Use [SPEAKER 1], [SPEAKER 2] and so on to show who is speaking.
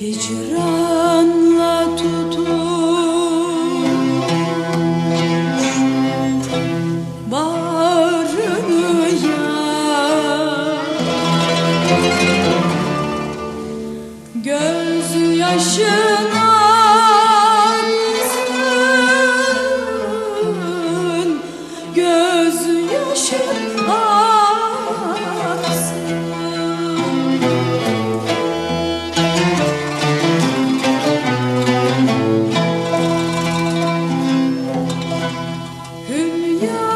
[SPEAKER 1] Hicranla tutup bağrını yar. Göz yaşım you.